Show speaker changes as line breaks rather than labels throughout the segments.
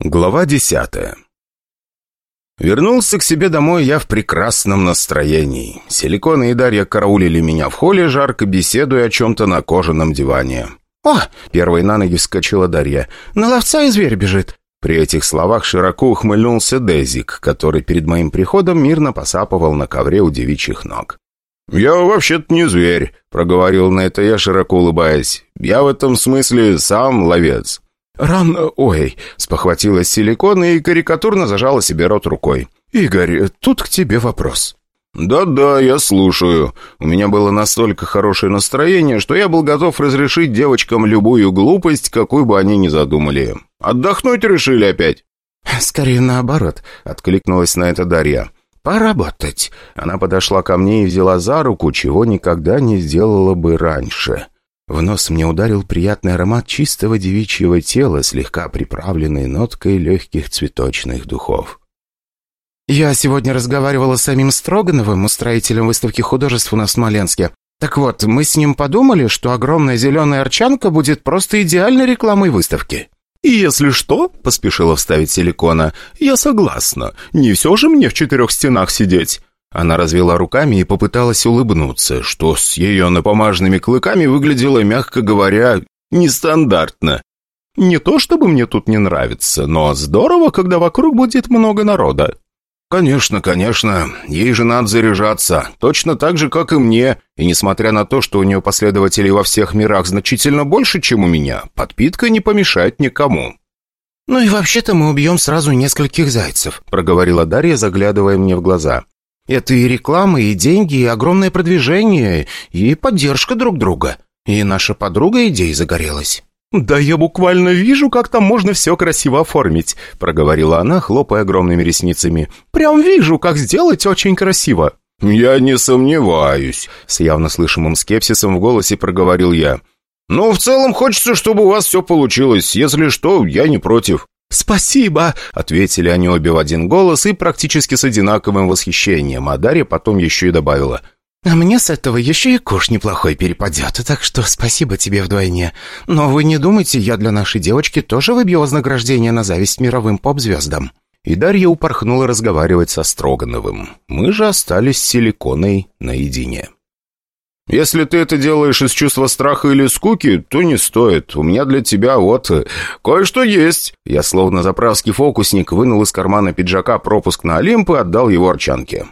Глава десятая Вернулся к себе домой я в прекрасном настроении. Силикона и Дарья караулили меня в холле, жарко беседуя о чем-то на кожаном диване.
«О!» — первой на ноги вскочила Дарья. «На ловца и зверь бежит!»
При этих словах широко ухмыльнулся Дезик, который перед моим приходом мирно посапывал на ковре у девичьих ног. «Я вообще-то не зверь», — проговорил на это я, широко улыбаясь. «Я в этом смысле сам ловец».
«Рано... Ой!» — спохватилась силикон и карикатурно зажала себе рот рукой. «Игорь, тут к тебе вопрос».
«Да-да, я слушаю. У меня было настолько хорошее настроение, что я был готов разрешить девочкам любую глупость, какую бы они ни задумали. Отдохнуть решили опять?»
«Скорее наоборот», — откликнулась на это Дарья. «Поработать». Она подошла ко мне и взяла за руку, чего никогда не сделала бы раньше. В нос мне ударил приятный аромат чистого девичьего тела, слегка приправленный ноткой легких цветочных духов. «Я сегодня разговаривала с самим Строгановым, устроителем выставки художеств у нас в Смоленске. Так вот, мы с ним подумали, что огромная зеленая арчанка будет просто идеальной рекламой выставки».
«И если что», — поспешила вставить силикона, — «я согласна. Не все же мне в четырех стенах сидеть». Она развела руками и попыталась улыбнуться, что с ее напомаженными клыками выглядело, мягко говоря, нестандартно. Не то чтобы мне тут не нравится, но здорово, когда вокруг будет много народа. «Конечно, конечно. Ей же надо заряжаться. Точно так же, как и мне. И несмотря на то, что у нее последователей во всех мирах значительно больше, чем у меня, подпитка не помешает никому».
«Ну и вообще-то мы убьем сразу нескольких зайцев», — проговорила Дарья, заглядывая мне в глаза. Это и реклама, и деньги, и огромное продвижение, и поддержка друг друга. И наша подруга идеей загорелась».
«Да я буквально вижу, как там можно все красиво оформить», — проговорила она, хлопая огромными ресницами. «Прям вижу, как сделать очень красиво». «Я не сомневаюсь», — с явно слышимым скепсисом в голосе проговорил я. «Но в целом хочется, чтобы у вас все получилось. Если что, я не против».
«Спасибо!» — ответили они обе в один голос и практически с одинаковым восхищением, а Дарья потом еще и добавила. «А мне с этого еще и куш неплохой перепадет, так что спасибо тебе вдвойне. Но вы не думайте, я для нашей девочки тоже выбью вознаграждение на зависть мировым поп-звездам».
И Дарья упорхнула разговаривать со Строгановым. Мы же остались с Силиконой наедине. Если ты это делаешь из чувства страха или скуки, то не стоит. У меня для тебя вот кое-что есть». Я словно заправский фокусник вынул из кармана пиджака пропуск на Олимп и отдал его Арчанке.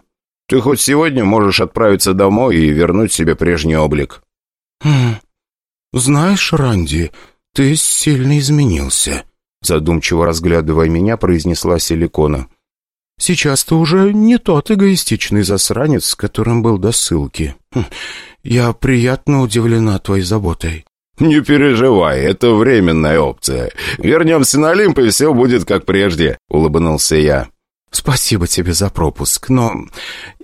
«Ты хоть сегодня можешь отправиться домой и вернуть себе прежний облик».
«Хм, знаешь, Ранди, ты сильно изменился», задумчиво разглядывая меня, произнесла Силикона. «Сейчас ты уже не тот эгоистичный засранец, которым был до ссылки. Хм, я приятно удивлена твоей заботой».
«Не переживай, это временная опция. Вернемся на Олимп, и все будет как прежде», — улыбнулся я.
«Спасибо тебе за пропуск, но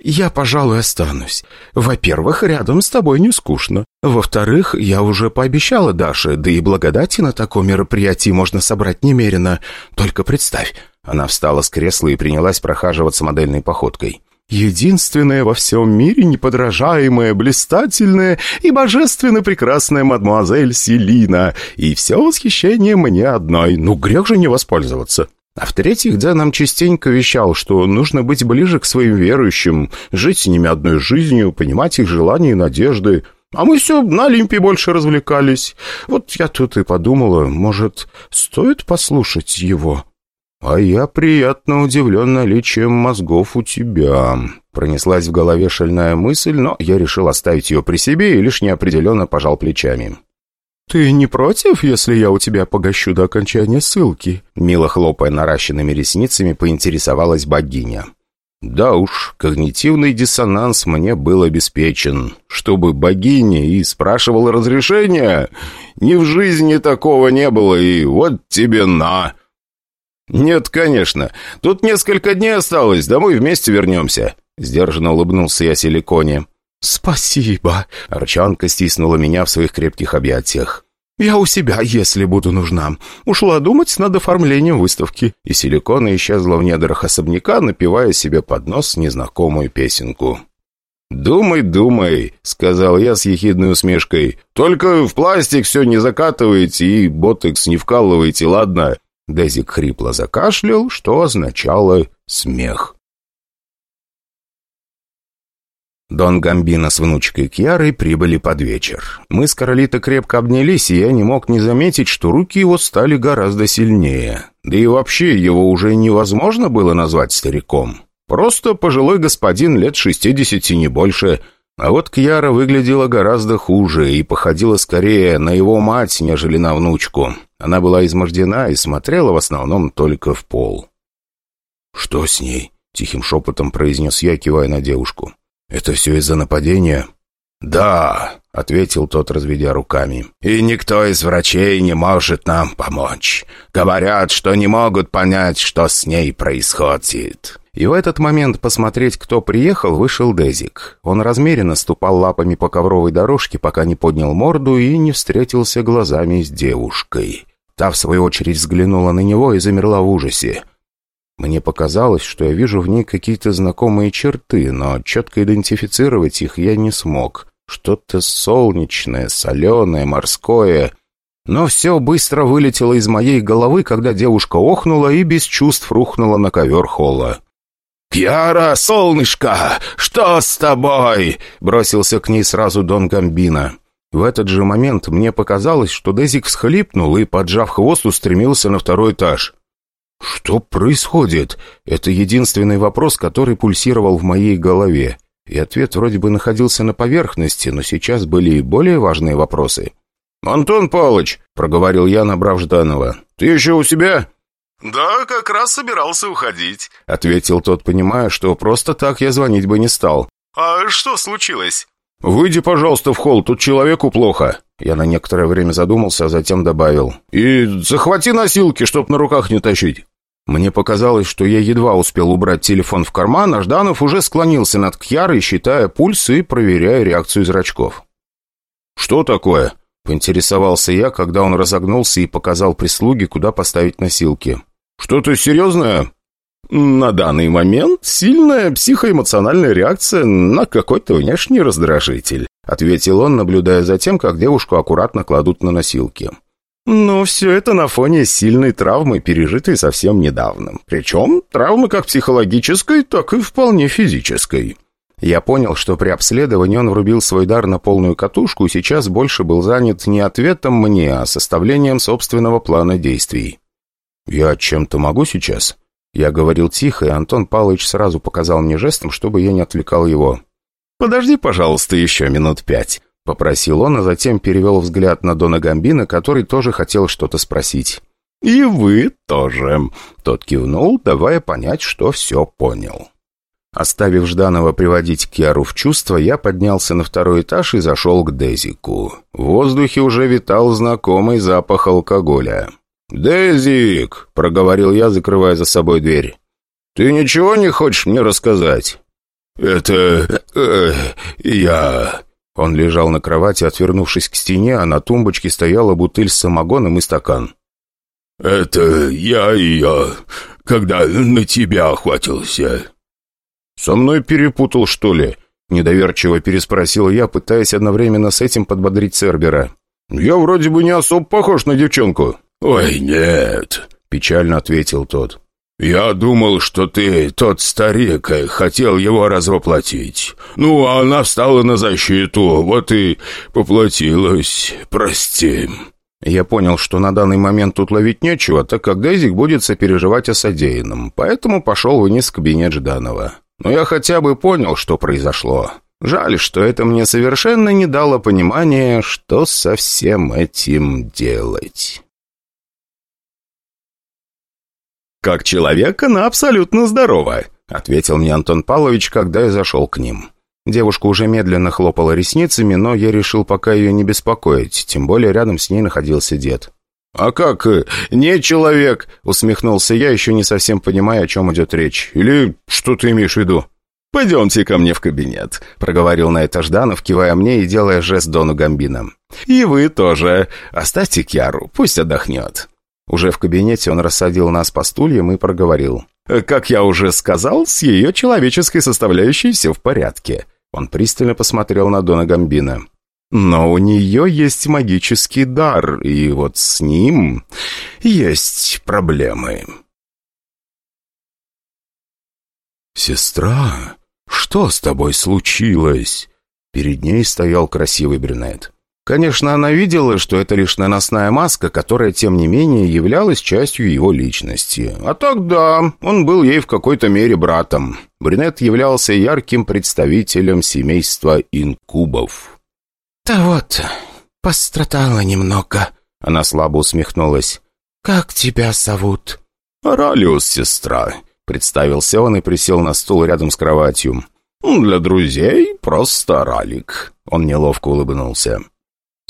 я, пожалуй, останусь. Во-первых, рядом с тобой не скучно. Во-вторых, я уже пообещала Даше, да и благодати на таком мероприятии можно собрать немерено. Только представь». Она встала с кресла и принялась прохаживаться модельной походкой. Единственная во всем мире неподражаемая, блистательная и божественно прекрасная мадемуазель Селина. И все восхищение мне одной. Ну, грех же не воспользоваться. А в-третьих, да нам частенько вещал, что нужно быть ближе к своим верующим, жить с ними одной жизнью, понимать их желания и надежды. А мы все на Олимпе больше развлекались. Вот я тут и подумала, может, стоит послушать его?» «А я приятно удивлен наличием мозгов у тебя», — пронеслась в голове шальная мысль, но я решил оставить ее при себе и лишь неопределенно пожал плечами. «Ты не против, если я у тебя погощу до окончания ссылки?» Мило хлопая наращенными ресницами, поинтересовалась богиня. «Да уж, когнитивный диссонанс мне был обеспечен. Чтобы богиня и спрашивала разрешения? Ни в жизни такого не было, и вот тебе на!» «Нет, конечно. Тут несколько дней осталось. Домой вместе вернемся». Сдержанно улыбнулся я Силиконе. «Спасибо!» Арчанка стиснула меня в своих крепких объятиях. «Я у себя, если буду нужна. Ушла думать над оформлением выставки». И Силикона исчезла в недрах особняка, напевая себе под нос незнакомую песенку. «Думай, думай», — сказал я с ехидной усмешкой. «Только в пластик все не закатывайте и ботекс не вкалывайте, ладно? Дезик хрипло закашлял, что означало «смех». Дон Гамбино с внучкой Кьярой прибыли под вечер. Мы с Каролитой крепко обнялись, и я не мог не заметить, что руки его стали гораздо сильнее. Да и вообще его уже невозможно было назвать стариком. Просто пожилой господин лет шестидесяти, не больше. А вот Кьяра выглядела гораздо хуже и походила скорее на его мать, нежели на внучку. Она была измождена и смотрела в основном только в пол. «Что с ней?» — тихим шепотом произнес я, кивая на девушку. «Это все из-за нападения?» «Да», — ответил тот, разведя руками. «И никто из врачей не может нам помочь. Говорят, что не могут понять, что с ней происходит». И в этот момент посмотреть, кто приехал, вышел Дезик. Он размеренно ступал лапами по ковровой дорожке, пока не поднял морду и не встретился глазами с девушкой. Та, в свою очередь, взглянула на него и замерла в ужасе. Мне показалось, что я вижу в ней какие-то знакомые черты, но четко идентифицировать их я не смог. Что-то солнечное, соленое, морское. Но все быстро вылетело из моей головы, когда девушка охнула и без чувств рухнула на ковер холла. «Кьяра, солнышко, что с тобой?» Бросился к ней сразу Дон Гамбина. В этот же момент мне показалось, что Дезик всхлипнул и, поджав хвост, устремился на второй этаж. «Что происходит?» Это единственный вопрос, который пульсировал в моей голове. И ответ вроде бы находился на поверхности, но сейчас были и более важные вопросы. «Антон Павлович», — проговорил я, набрав Жданова, — «ты еще у себя?»
«Да, как раз собирался уходить», —
ответил тот, понимая, что просто так я звонить бы не стал.
«А что случилось?»
«Выйди, пожалуйста, в холл, тут человеку плохо». Я на некоторое время задумался, а затем добавил. «И захвати носилки, чтоб на руках не тащить». Мне показалось, что я едва успел убрать телефон в карман, а Жданов уже склонился над Кьярой, считая пульс и проверяя реакцию зрачков. «Что такое?» — поинтересовался я, когда он разогнулся и показал прислуге, куда поставить носилки. «Что-то серьезное?» «На данный момент сильная психоэмоциональная реакция на какой-то внешний раздражитель», ответил он, наблюдая за тем, как девушку аккуратно кладут на носилки. Но все это на фоне сильной травмы, пережитой совсем недавно. Причем травмы как психологической, так и вполне физической. Я понял, что при обследовании он врубил свой дар на полную катушку и сейчас больше был занят не ответом мне, а составлением собственного плана действий. «Я чем-то могу сейчас?» Я говорил тихо, и Антон Павлович сразу показал мне жестом, чтобы я не отвлекал его. «Подожди, пожалуйста, еще минут пять». — попросил он, а затем перевел взгляд на Дона Гамбина, который тоже хотел что-то спросить. «И вы тоже», — тот кивнул, давая понять, что все понял. Оставив Жданова приводить Киару в чувство, я поднялся на второй этаж и зашел к Дезику. В воздухе уже витал знакомый запах алкоголя. «Дезик!» — проговорил я, закрывая за собой дверь. «Ты ничего не хочешь мне рассказать?» «Это... Э, я...» Он лежал на кровати, отвернувшись к стене, а на тумбочке стояла бутыль с самогоном и стакан. «Это я я, когда на тебя охватился». «Со мной перепутал, что ли?» Недоверчиво переспросил я, пытаясь одновременно с этим подбодрить Цербера. «Я вроде бы не особо похож на девчонку». «Ой, нет», — печально ответил тот. «Я думал, что ты тот старик, хотел его развоплотить. Ну, а она встала на защиту, вот и поплатилась. Прости». Я понял, что на данный момент тут ловить нечего, так как Дезик будет сопереживать о содеянном, поэтому пошел вниз в кабинет Жданова. Но я хотя бы понял, что произошло. Жаль, что это мне совершенно не дало понимания, что со всем этим делать.
«Как человек, она абсолютно здорова», — ответил мне Антон Павлович, когда я зашел к ним.
Девушка уже медленно хлопала ресницами, но я решил пока ее не беспокоить, тем более рядом с ней находился дед.
«А как? Э, не человек!» — усмехнулся я, еще не совсем понимая, о чем идет речь. «Или что ты имеешь в виду?» «Пойдемте ко мне в кабинет», — проговорил на это Жданов, кивая мне и делая жест Дону Гамбина. «И вы тоже. Оставьте Кьяру, пусть отдохнет».
Уже в кабинете он рассадил нас по стульям и проговорил.
«Как я уже сказал, с ее человеческой составляющей все в порядке».
Он пристально посмотрел на Дона Гамбина. Но у нее есть магический дар, и вот с ним есть проблемы. «Сестра, что с тобой случилось?» Перед ней стоял красивый брюнет. Конечно, она видела, что это лишь наносная маска, которая, тем не менее, являлась частью его личности. А так да, он был ей в какой-то мере братом. Брюнет являлся ярким представителем семейства инкубов.
«Да вот, пострадала немного», — она слабо усмехнулась. «Как тебя зовут?»
«Ралиус, сестра», — представился он и присел на стул рядом с кроватью. «Для друзей просто Ралик», — он неловко улыбнулся.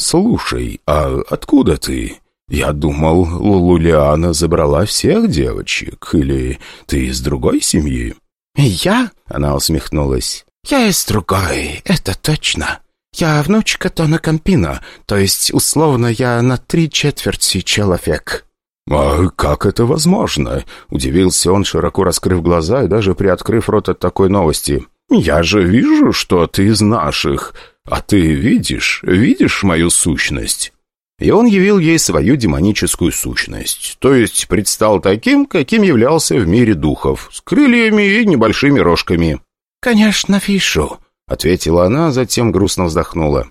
«Слушай, а откуда ты? Я думал, Лулиана забрала всех девочек, или ты из другой семьи?»
«Я?»
— она усмехнулась.
«Я из другой, это точно. Я внучка Тона Кампина, то есть, условно, я на три четверти человек».
«А как это возможно?» — удивился он, широко раскрыв глаза и даже приоткрыв рот от такой новости. «Я же вижу, что ты из наших. А ты видишь, видишь мою сущность?» И он явил ей свою демоническую сущность, то есть предстал таким, каким являлся в мире духов, с крыльями и небольшими рожками.
«Конечно, вижу», —
ответила она, затем грустно вздохнула.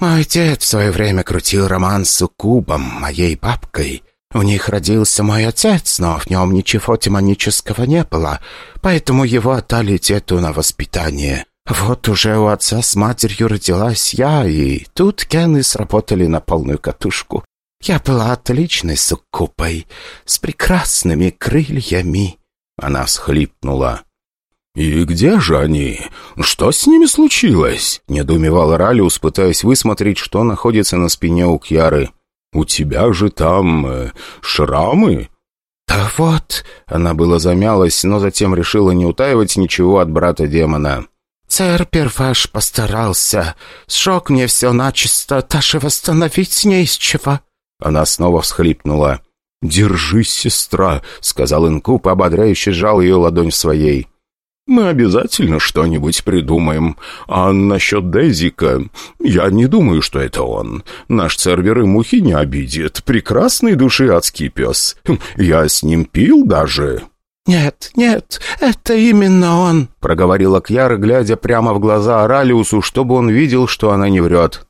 «Мой дед в свое время крутил роман с Укубом, моей бабкой. У них родился мой отец, но в нем ничего демонического не было, поэтому его отдали деду на воспитание. Вот уже у отца с матерью родилась я, и тут гены сработали на полную катушку. Я была отличной суккупой, с прекрасными крыльями.
Она схлипнула. «И где же они? Что с ними случилось?» — недоумевал Ралиус, пытаясь высмотреть, что находится на спине у Кьяры. «У тебя же там э, шрамы?»
«Да вот...»
— она была замялась, но затем решила не утаивать ничего от брата-демона.
«Церпер ваш постарался. Сжег мне все начисто, даже восстановить не из чего».
Она снова всхлипнула. «Держись, сестра», — сказал Инкуб, ободряюще сжал ее ладонь своей. «Мы обязательно что-нибудь придумаем. А насчет Дезика, я не думаю, что это он. Наш Цербер и мухи не обидит. Прекрасный души адский пес. Я с ним пил даже».
«Нет, нет, это именно он», —
проговорила Кьяра, глядя прямо в глаза Оралиусу, чтобы он видел, что она не врет.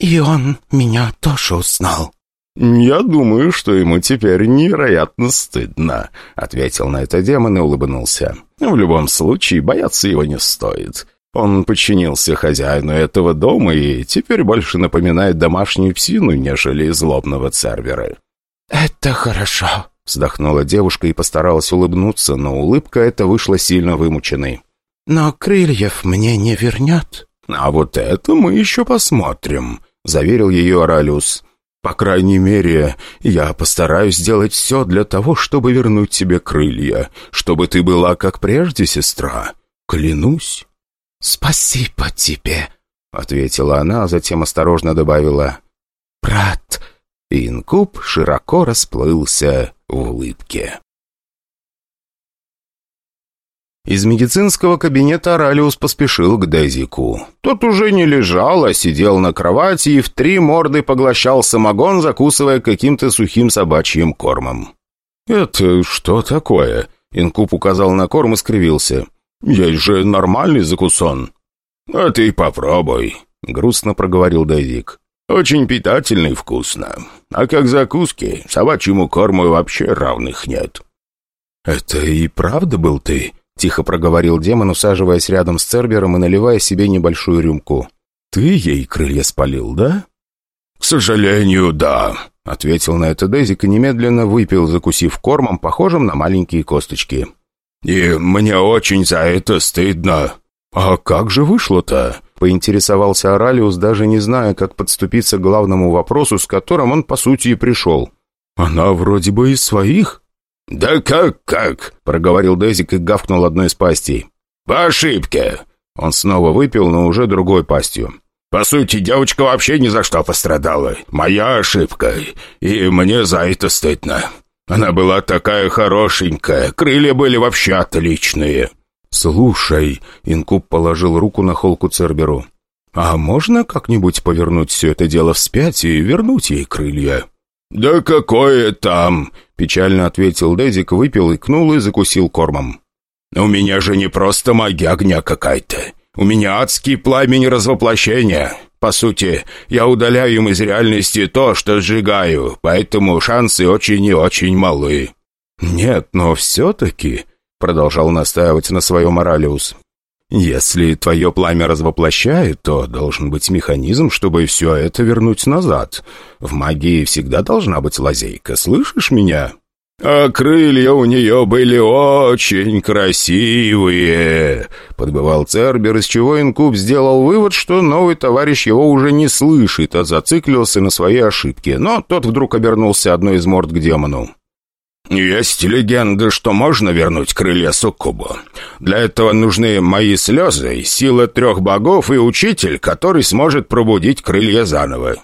«И он меня тоже узнал».
«Я думаю, что ему теперь невероятно стыдно», — ответил на это демон и улыбнулся. «В любом случае, бояться его не стоит. Он подчинился хозяину этого дома и теперь больше напоминает домашнюю псину, нежели злобного цервера».
«Это хорошо»,
Вздохнула девушка и постаралась улыбнуться, но улыбка эта вышла сильно вымученной.
«Но крыльев мне не вернет».
«А вот это мы еще посмотрим», — заверил ее Оралиус. «По крайней мере, я постараюсь сделать все для того, чтобы вернуть тебе крылья, чтобы ты была как прежде, сестра. Клянусь».
«Спасибо тебе», —
ответила она, а затем осторожно добавила.
«Брат».
Инкуб широко расплылся в улыбке. Из медицинского кабинета Ралиус поспешил к Дезику. Тот уже не лежал, а сидел на кровати и в три морды поглощал самогон, закусывая каким-то сухим собачьим кормом. «Это что такое?» Инкуб указал на корм и скривился. «Есть же нормальный закусон». «А ты попробуй», — грустно проговорил Дезик. «Очень питательно и вкусно. А как закуски, собачьему корму вообще равных нет». «Это и правда был ты?» — тихо проговорил демон, усаживаясь рядом с Цербером и наливая себе небольшую рюмку. «Ты ей крылья спалил, да?» «К сожалению, да», — ответил на это Дезик и немедленно выпил, закусив кормом, похожим на маленькие косточки. «И мне очень за это стыдно». «А как же вышло-то?» Поинтересовался Оралиус, даже не зная, как подступиться к главному вопросу, с которым он, по сути, и пришел. «Она вроде бы из своих?» «Да как-как?» — проговорил Дезик и гавкнул одной из пастей. «По ошибке!» Он снова выпил, но уже другой пастью. «По сути, девочка вообще ни за что пострадала. Моя ошибка. И мне за это стыдно. Она была такая хорошенькая, крылья были вообще отличные». «Слушай», — Инкуб положил руку на холку Церберу, А можно как-нибудь повернуть все это дело вспять и вернуть ей крылья?»
«Да какое там!»
— печально ответил Дезик, выпил, икнул и закусил кормом.
«У меня же не просто магия огня какая-то. У меня адский пламень развоплощения. По сути, я удаляю им из реальности то, что сжигаю, поэтому шансы очень и очень малы».
«Нет, но все-таки...» — продолжал настаивать на своем Оралиус. «Если твое пламя развоплощает, то должен быть механизм, чтобы все это вернуть назад. В магии всегда должна быть лазейка, слышишь меня?»
«А крылья у нее были очень красивые», — подбывал Цербер, из чего Инкуб сделал вывод, что новый товарищ его уже не слышит, а зациклился на своей ошибке. Но тот вдруг обернулся одной из морд к демону. «Есть легенда, что можно вернуть крылья Суккубу. Для этого нужны мои слезы, сила трех богов и учитель, который сможет пробудить крылья заново».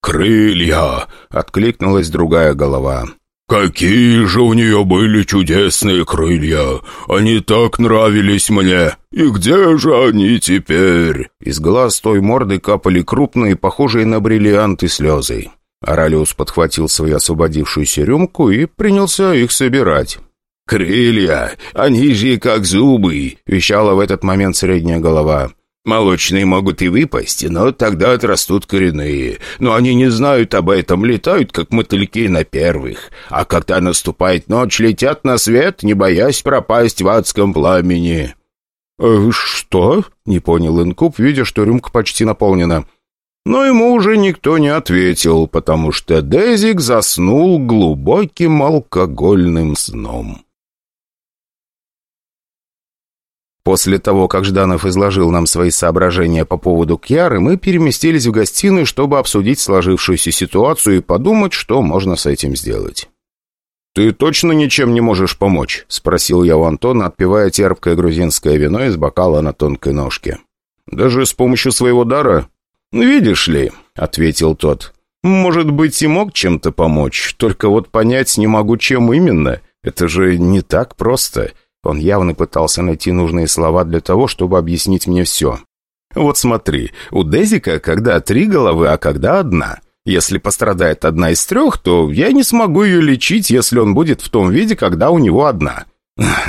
«Крылья!» — откликнулась другая голова.
«Какие же у нее были чудесные крылья! Они так нравились мне! И где же они теперь?»
Из глаз той морды капали крупные, похожие на бриллианты слезы. Оралиус подхватил свою освободившуюся рюмку и принялся их собирать.
«Крылья! Они же как зубы!» — вещала в этот момент средняя голова. Молочные могут и выпасть, но тогда отрастут коренные. Но они не знают об этом, летают, как мотыльки на первых. А когда наступает ночь, летят на свет, не боясь пропасть в адском пламени».
«Э, «Что?» — не понял Инкуб, видя, что рюмка почти наполнена. Но ему уже никто не ответил, потому что Дезик заснул глубоким алкогольным сном. После того, как Жданов изложил нам свои соображения по поводу Кьяры, мы переместились в гостиную, чтобы обсудить сложившуюся ситуацию и подумать, что можно с этим сделать. «Ты точно ничем не можешь помочь?» — спросил я у Антона, отпивая терпкое грузинское вино из бокала на тонкой ножке. «Даже с помощью своего дара?» «Видишь ли», — ответил тот, — «может быть, и мог чем-то помочь, только вот понять не могу, чем именно. Это же не так просто». Он явно пытался найти нужные слова для того, чтобы объяснить мне все. «Вот смотри, у Дезика когда три головы, а когда одна. Если пострадает одна из трех, то я не смогу ее лечить, если он будет в том виде, когда у него одна.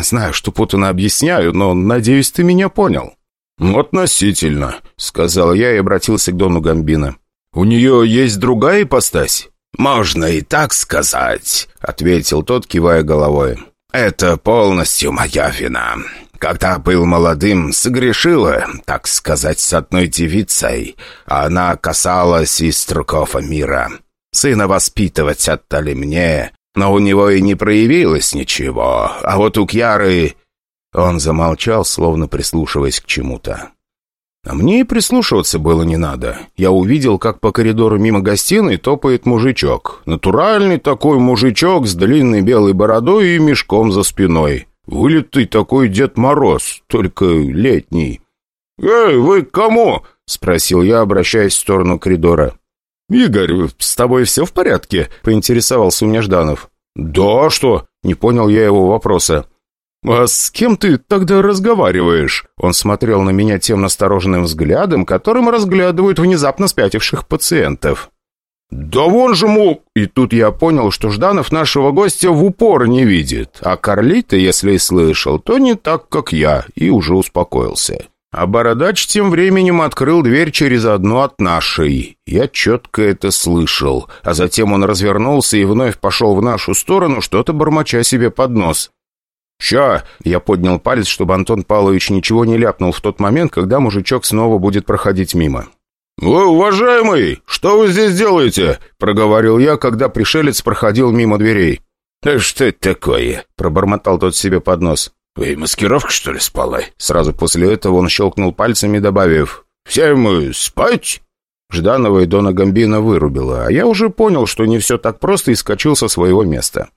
Знаю, что путано объясняю, но, надеюсь, ты меня понял».
«Относительно», — сказал я и обратился к Дону Гамбина. «У нее есть другая ипостась?» «Можно и так сказать», — ответил тот, кивая головой. «Это полностью моя вина. Когда был молодым, согрешила, так сказать, с одной девицей. Она касалась и струков мира. Сына воспитывать отдали мне, но у него и не проявилось ничего. А вот у Кьяры...» Он замолчал, словно прислушиваясь к чему-то. А мне и прислушиваться было не надо. Я увидел, как по коридору мимо гостиной топает мужичок. Натуральный такой мужичок с длинной белой бородой и мешком за спиной. Вылитый такой Дед Мороз, только летний. «Эй, вы к кому?» — спросил я, обращаясь в сторону коридора. «Игорь, с тобой все в порядке?» — поинтересовался у меня Жданов. «Да, что?» — не понял я его вопроса. «А с кем ты тогда разговариваешь?» Он смотрел на меня тем настороженным взглядом, которым разглядывают внезапно спятивших пациентов. «Да вон же му...» И тут я понял, что Жданов нашего гостя в упор не видит, а Карлита, если и слышал, то не так, как я, и уже успокоился. А Бородач тем временем открыл дверь через одну от нашей. Я четко это слышал, а затем он развернулся и вновь пошел в нашу сторону, что-то бормоча себе под нос. «Ща!» — я поднял палец, чтобы Антон Павлович ничего не ляпнул в тот момент, когда мужичок снова будет проходить мимо. «Вы, уважаемый, что вы здесь делаете?» — проговорил я, когда пришелец проходил мимо дверей.
«Да что это такое?» — пробормотал тот себе под нос.
«Вы маскировка, что ли, спала?»
Сразу после этого он щелкнул пальцами, добавив.
«Все мы спать?»
Жданова и Дона Гамбина вырубила, а я уже понял, что не все так просто и скочил со своего места.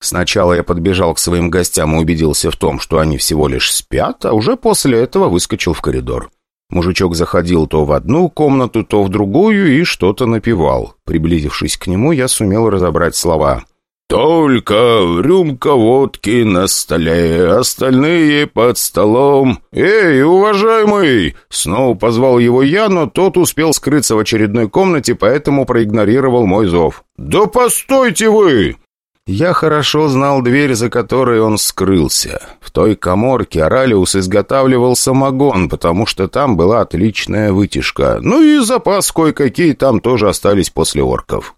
Сначала я подбежал к своим гостям и убедился в том, что они всего лишь спят, а уже после этого выскочил в коридор. Мужичок заходил то в одну комнату, то в другую и что-то напевал. Приблизившись к нему, я сумел разобрать слова.
«Только рюмка водки на столе, остальные под столом». «Эй, уважаемый!» Снова позвал его я, но тот успел скрыться в очередной комнате, поэтому проигнорировал мой зов. «Да постойте вы!» Я хорошо знал дверь, за которой он скрылся. В той коморке Оралиус изготавливал самогон, потому что там была отличная вытяжка. Ну и запас кое-какие там тоже остались после орков.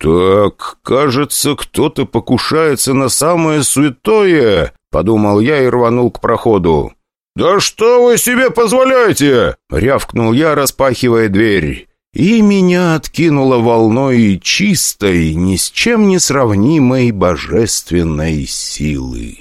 «Так, кажется, кто-то покушается на самое святое», — подумал я и рванул к проходу. «Да что вы себе позволяете?» — рявкнул я, распахивая дверь. И меня откинуло волной чистой, ни с чем не сравнимой божественной силы.